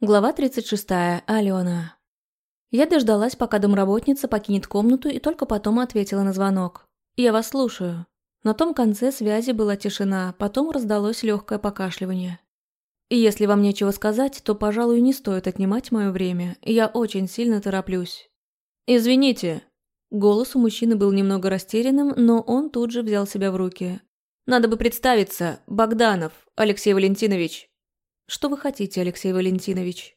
Глава 36. Алена. Я дождалась, пока домработница покинет комнату, и только потом ответила на звонок. «Я вас слушаю». На том конце связи была тишина, потом раздалось легкое покашливание. И если вам нечего сказать, то, пожалуй, не стоит отнимать мое время. Я очень сильно тороплюсь. «Извините». Голос у мужчины был немного растерянным, но он тут же взял себя в руки. «Надо бы представиться. Богданов, Алексей Валентинович». «Что вы хотите, Алексей Валентинович?»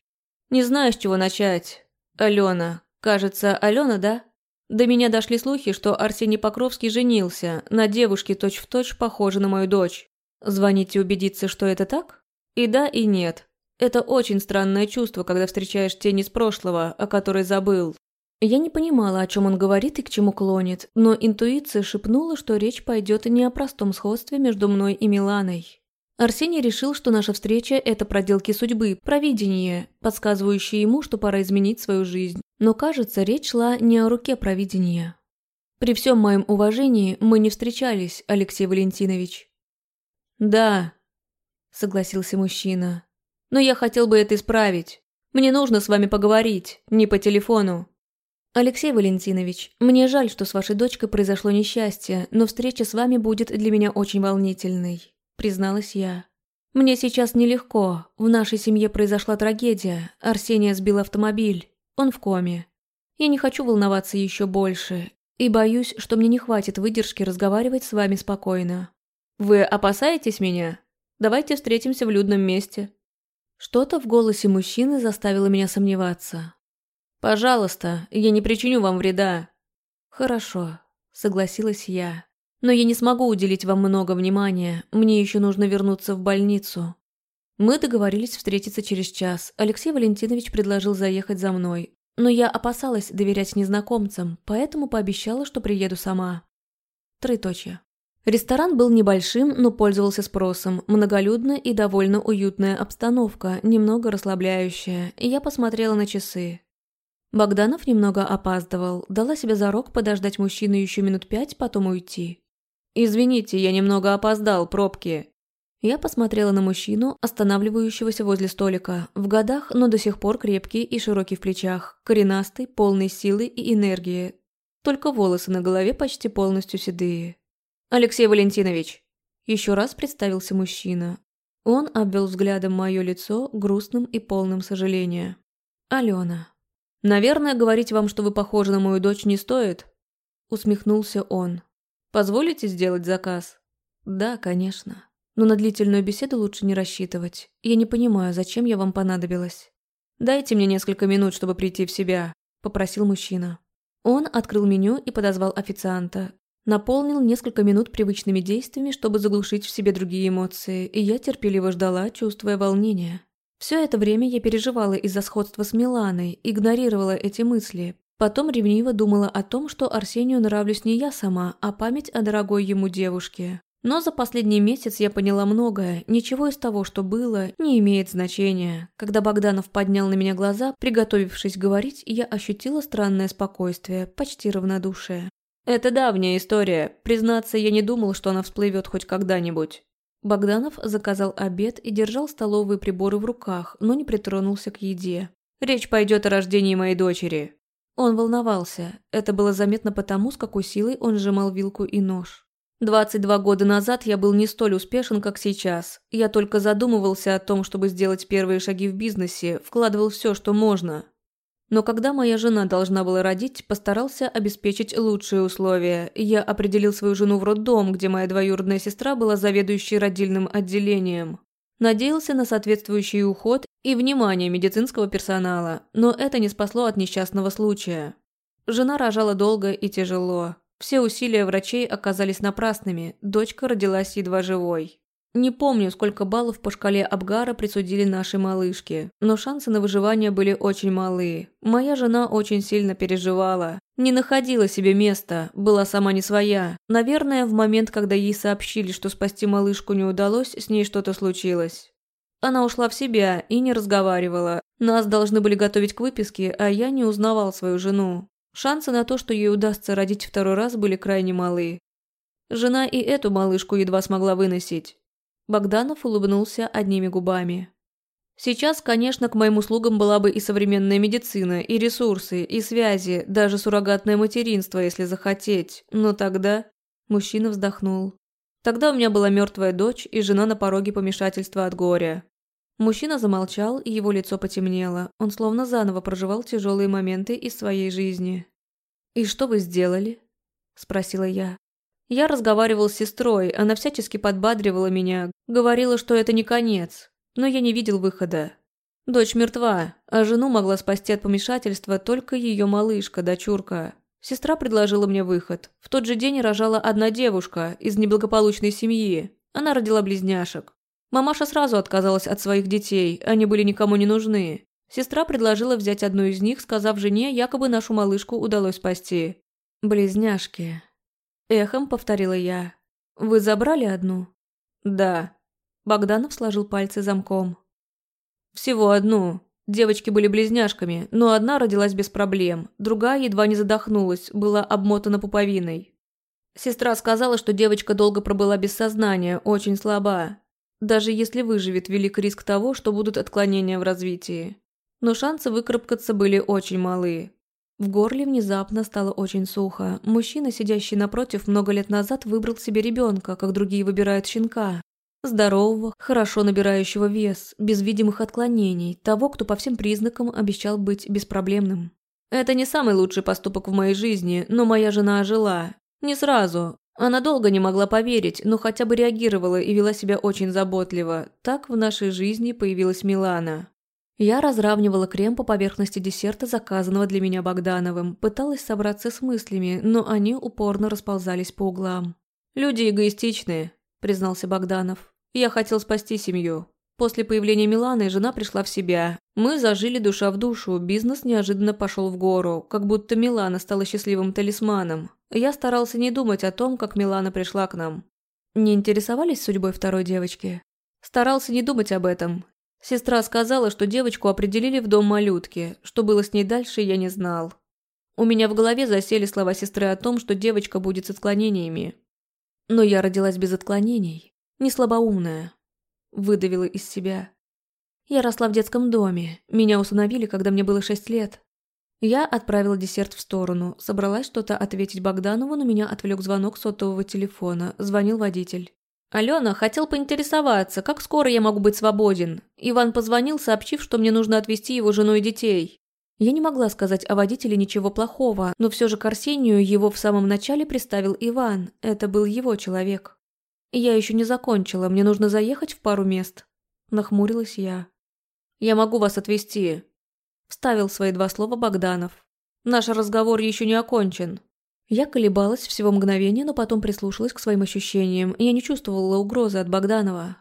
«Не знаю, с чего начать. Алена. Кажется, Алена, да?» До меня дошли слухи, что Арсений Покровский женился на девушке точь-в-точь точь похожей на мою дочь. Звоните убедиться, что это так? И да, и нет. Это очень странное чувство, когда встречаешь тень из прошлого, о которой забыл. Я не понимала, о чем он говорит и к чему клонит, но интуиция шепнула, что речь пойдет не о простом сходстве между мной и Миланой. Арсений решил, что наша встреча – это проделки судьбы, провидение, подсказывающее ему, что пора изменить свою жизнь. Но, кажется, речь шла не о руке провидения. При всем моем уважении мы не встречались, Алексей Валентинович. «Да», – согласился мужчина. «Но я хотел бы это исправить. Мне нужно с вами поговорить, не по телефону». «Алексей Валентинович, мне жаль, что с вашей дочкой произошло несчастье, но встреча с вами будет для меня очень волнительной призналась я. «Мне сейчас нелегко. В нашей семье произошла трагедия. Арсения сбил автомобиль. Он в коме. Я не хочу волноваться еще больше. И боюсь, что мне не хватит выдержки разговаривать с вами спокойно. Вы опасаетесь меня? Давайте встретимся в людном месте». Что-то в голосе мужчины заставило меня сомневаться. «Пожалуйста, я не причиню вам вреда». «Хорошо», — согласилась я. Но я не смогу уделить вам много внимания, мне еще нужно вернуться в больницу. Мы договорились встретиться через час. Алексей Валентинович предложил заехать за мной. Но я опасалась доверять незнакомцам, поэтому пообещала, что приеду сама. Троеточие. Ресторан был небольшим, но пользовался спросом. Многолюдная и довольно уютная обстановка, немного расслабляющая. И я посмотрела на часы. Богданов немного опаздывал, дала себе зарок подождать мужчину еще минут пять, потом уйти. «Извините, я немного опоздал, пробки». Я посмотрела на мужчину, останавливающегося возле столика. В годах, но до сих пор крепкий и широкий в плечах, коренастый, полный силы и энергии. Только волосы на голове почти полностью седые. «Алексей Валентинович!» Еще раз представился мужчина. Он обвел взглядом мое лицо, грустным и полным сожаления. «Алена». «Наверное, говорить вам, что вы похожи на мою дочь, не стоит?» Усмехнулся он. Позволите сделать заказ?» «Да, конечно. Но на длительную беседу лучше не рассчитывать. Я не понимаю, зачем я вам понадобилась». «Дайте мне несколько минут, чтобы прийти в себя», – попросил мужчина. Он открыл меню и подозвал официанта. Наполнил несколько минут привычными действиями, чтобы заглушить в себе другие эмоции, и я терпеливо ждала, чувствуя волнение. Все это время я переживала из-за сходства с Миланой, игнорировала эти мысли, Потом ревниво думала о том, что Арсению нравлюсь не я сама, а память о дорогой ему девушке. Но за последний месяц я поняла многое, ничего из того, что было, не имеет значения. Когда Богданов поднял на меня глаза, приготовившись говорить, я ощутила странное спокойствие, почти равнодушие. «Это давняя история. Признаться, я не думал, что она всплывет хоть когда-нибудь». Богданов заказал обед и держал столовые приборы в руках, но не притронулся к еде. «Речь пойдет о рождении моей дочери. Он волновался. Это было заметно потому, с какой силой он сжимал вилку и нож. 22 года назад я был не столь успешен, как сейчас. Я только задумывался о том, чтобы сделать первые шаги в бизнесе, вкладывал все, что можно. Но когда моя жена должна была родить, постарался обеспечить лучшие условия. Я определил свою жену в роддом, где моя двоюродная сестра была заведующей родильным отделением. Надеялся на соответствующий уход и внимание медицинского персонала, но это не спасло от несчастного случая. Жена рожала долго и тяжело. Все усилия врачей оказались напрасными, дочка родилась едва живой. Не помню, сколько баллов по шкале Абгара присудили нашей малышке, но шансы на выживание были очень малы. Моя жена очень сильно переживала. Не находила себе места, была сама не своя. Наверное, в момент, когда ей сообщили, что спасти малышку не удалось, с ней что-то случилось. Она ушла в себя и не разговаривала. Нас должны были готовить к выписке, а я не узнавал свою жену. Шансы на то, что ей удастся родить второй раз, были крайне малы. Жена и эту малышку едва смогла выносить. Богданов улыбнулся одними губами. Сейчас, конечно, к моим услугам была бы и современная медицина, и ресурсы, и связи, даже суррогатное материнство, если захотеть. Но тогда... Мужчина вздохнул. Тогда у меня была мертвая дочь и жена на пороге помешательства от горя. Мужчина замолчал, и его лицо потемнело. Он словно заново проживал тяжелые моменты из своей жизни. «И что вы сделали?» – спросила я. Я разговаривал с сестрой, она всячески подбадривала меня, говорила, что это не конец, но я не видел выхода. Дочь мертва, а жену могла спасти от помешательства только ее малышка, дочурка. Сестра предложила мне выход. В тот же день рожала одна девушка из неблагополучной семьи. Она родила близняшек. Мамаша сразу отказалась от своих детей, они были никому не нужны. Сестра предложила взять одну из них, сказав жене, якобы нашу малышку удалось спасти. «Близняшки». Эхом повторила я. «Вы забрали одну?» «Да». Богданов сложил пальцы замком. «Всего одну. Девочки были близняшками, но одна родилась без проблем, другая едва не задохнулась, была обмотана пуповиной. Сестра сказала, что девочка долго пробыла без сознания, очень слаба. Даже если выживет, велик риск того, что будут отклонения в развитии. Но шансы выкарабкаться были очень малы. В горле внезапно стало очень сухо. Мужчина, сидящий напротив, много лет назад выбрал себе ребенка, как другие выбирают щенка. Здорового, хорошо набирающего вес, без видимых отклонений, того, кто по всем признакам обещал быть беспроблемным. Это не самый лучший поступок в моей жизни, но моя жена ожила. Не сразу, она долго не могла поверить, но хотя бы реагировала и вела себя очень заботливо. Так в нашей жизни появилась Милана. Я разравнивала крем по поверхности десерта, заказанного для меня Богдановым, пыталась собраться с мыслями, но они упорно расползались по углам. «Люди эгоистичные», – признался Богданов. «Я хотел спасти семью. После появления Миланы жена пришла в себя. Мы зажили душа в душу, бизнес неожиданно пошел в гору, как будто Милана стала счастливым талисманом. Я старался не думать о том, как Милана пришла к нам. Не интересовались судьбой второй девочки? Старался не думать об этом. Сестра сказала, что девочку определили в дом малютки. Что было с ней дальше, я не знал. У меня в голове засели слова сестры о том, что девочка будет с отклонениями. Но я родилась без отклонений. Не слабоумная. Выдавила из себя. Я росла в детском доме. Меня усыновили, когда мне было шесть лет. Я отправила десерт в сторону. Собралась что-то ответить Богданову, но меня отвлек звонок сотового телефона. Звонил водитель. «Алена, хотел поинтересоваться, как скоро я могу быть свободен?» Иван позвонил, сообщив, что мне нужно отвезти его жену и детей. Я не могла сказать о водителе ничего плохого, но все же к Арсению его в самом начале представил Иван. Это был его человек. «Я еще не закончила, мне нужно заехать в пару мест». Нахмурилась я. «Я могу вас отвезти», – вставил свои два слова Богданов. «Наш разговор еще не окончен». Я колебалась всего мгновения, но потом прислушалась к своим ощущениям. Я не чувствовала угрозы от Богданова.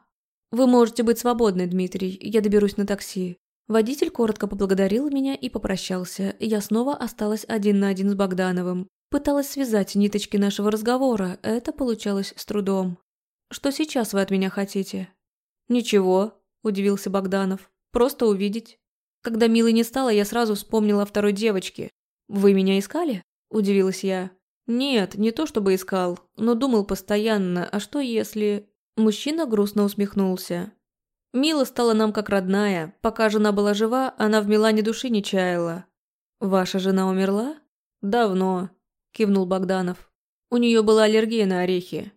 «Вы можете быть свободны, Дмитрий, я доберусь на такси». Водитель коротко поблагодарил меня и попрощался. Я снова осталась один на один с Богдановым. Пыталась связать ниточки нашего разговора, это получалось с трудом. Что сейчас вы от меня хотите?» «Ничего», – удивился Богданов. «Просто увидеть». Когда Милы не стало, я сразу вспомнила о второй девочке. «Вы меня искали?» – удивилась я. «Нет, не то чтобы искал, но думал постоянно, а что если...» Мужчина грустно усмехнулся. «Мила стала нам как родная. Пока жена была жива, она в Милане души не чаяла». «Ваша жена умерла?» «Давно», – кивнул Богданов. «У нее была аллергия на орехи.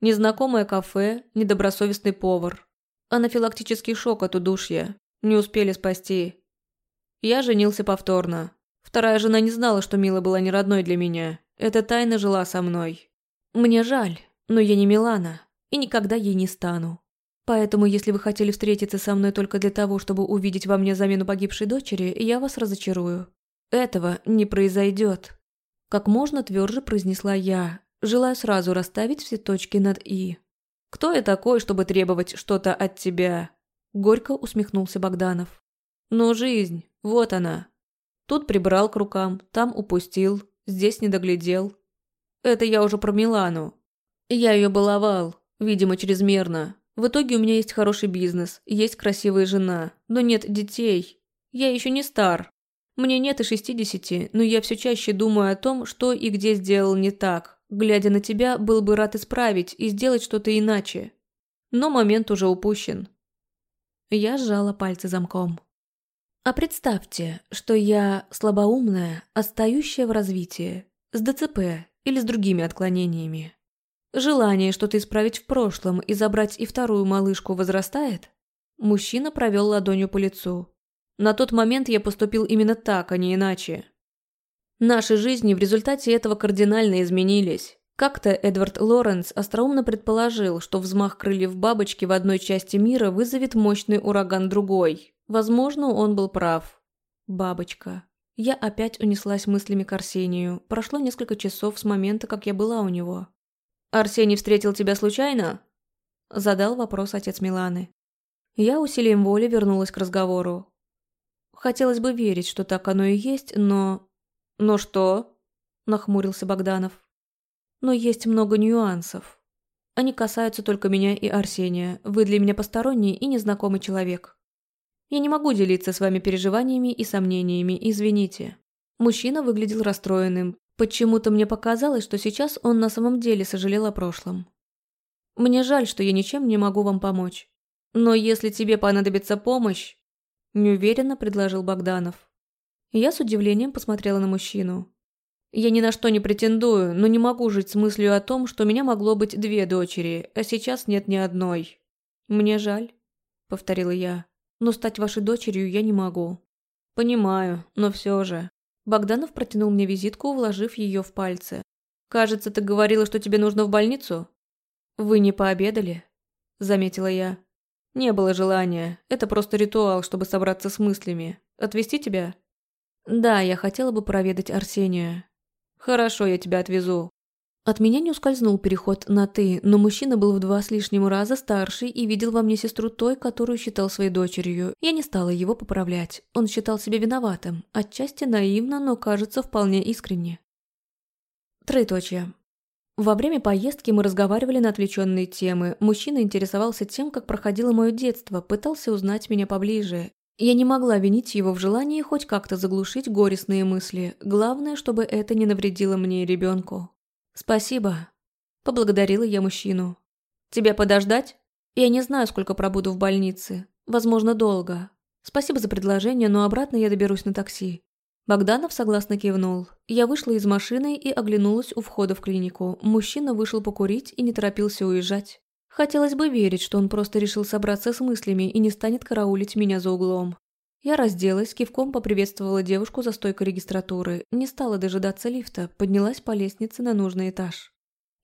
Незнакомое кафе, недобросовестный повар. Анафилактический шок от удушья. Не успели спасти. Я женился повторно. Вторая жена не знала, что Мила была не родной для меня. Эта тайна жила со мной. Мне жаль, но я не Милана. И никогда ей не стану. Поэтому, если вы хотели встретиться со мной только для того, чтобы увидеть во мне замену погибшей дочери, я вас разочарую. Этого не произойдет. Как можно тверже произнесла я, желая сразу расставить все точки над «и». «Кто я такой, чтобы требовать что-то от тебя?» Горько усмехнулся Богданов. «Но жизнь, вот она. Тут прибрал к рукам, там упустил, здесь не доглядел. Это я уже про Милану. Я ее баловал, видимо, чрезмерно. В итоге у меня есть хороший бизнес, есть красивая жена, но нет детей. Я еще не стар. Мне нет и шестидесяти, но я все чаще думаю о том, что и где сделал не так, Глядя на тебя, был бы рад исправить и сделать что-то иначе. Но момент уже упущен. Я сжала пальцы замком. А представьте, что я слабоумная, отстающая в развитии, с ДЦП или с другими отклонениями. Желание что-то исправить в прошлом и забрать и вторую малышку возрастает? Мужчина провел ладонью по лицу. На тот момент я поступил именно так, а не иначе. Наши жизни в результате этого кардинально изменились. Как-то Эдвард Лоренс остроумно предположил, что взмах крыльев бабочки в одной части мира вызовет мощный ураган другой. Возможно, он был прав. Бабочка. Я опять унеслась мыслями к Арсению. Прошло несколько часов с момента, как я была у него. «Арсений встретил тебя случайно?» Задал вопрос отец Миланы. Я усилием воли вернулась к разговору. Хотелось бы верить, что так оно и есть, но... «Но что?» – нахмурился Богданов. «Но есть много нюансов. Они касаются только меня и Арсения. Вы для меня посторонний и незнакомый человек. Я не могу делиться с вами переживаниями и сомнениями, извините». Мужчина выглядел расстроенным. Почему-то мне показалось, что сейчас он на самом деле сожалел о прошлом. «Мне жаль, что я ничем не могу вам помочь. Но если тебе понадобится помощь, Неуверенно предложил Богданов. Я с удивлением посмотрела на мужчину. Я ни на что не претендую, но не могу жить с мыслью о том, что у меня могло быть две дочери, а сейчас нет ни одной. Мне жаль, повторила я, но стать вашей дочерью я не могу. Понимаю, но все же. Богданов протянул мне визитку, вложив ее в пальцы. «Кажется, ты говорила, что тебе нужно в больницу?» «Вы не пообедали?» – заметила я. Не было желания. Это просто ритуал, чтобы собраться с мыслями. Отвезти тебя? Да, я хотела бы проведать Арсения. Хорошо, я тебя отвезу. От меня не ускользнул переход на «ты», но мужчина был в два с лишним раза старше и видел во мне сестру той, которую считал своей дочерью. Я не стала его поправлять. Он считал себя виноватым. Отчасти наивно, но кажется вполне искренне. Троеточие. Во время поездки мы разговаривали на отвлеченные темы. Мужчина интересовался тем, как проходило мое детство, пытался узнать меня поближе. Я не могла винить его в желании хоть как-то заглушить горестные мысли. Главное, чтобы это не навредило мне и ребенку. «Спасибо», – поблагодарила я мужчину. «Тебя подождать? Я не знаю, сколько пробуду в больнице. Возможно, долго. Спасибо за предложение, но обратно я доберусь на такси. Богданов согласно кивнул. Я вышла из машины и оглянулась у входа в клинику. Мужчина вышел покурить и не торопился уезжать. Хотелось бы верить, что он просто решил собраться с мыслями и не станет караулить меня за углом. Я разделась, кивком поприветствовала девушку за стойкой регистратуры, не стала дожидаться лифта, поднялась по лестнице на нужный этаж.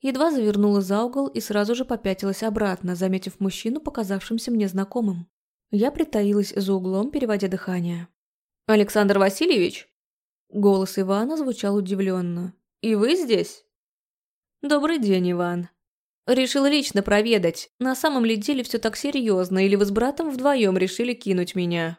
Едва завернула за угол и сразу же попятилась обратно, заметив мужчину, показавшимся мне знакомым. Я притаилась за углом, переводя дыхание. «Александр Васильевич?» Голос Ивана звучал удивленно. «И вы здесь?» «Добрый день, Иван». «Решил лично проведать, на самом ли деле все так серьезно, или вы с братом вдвоем решили кинуть меня?»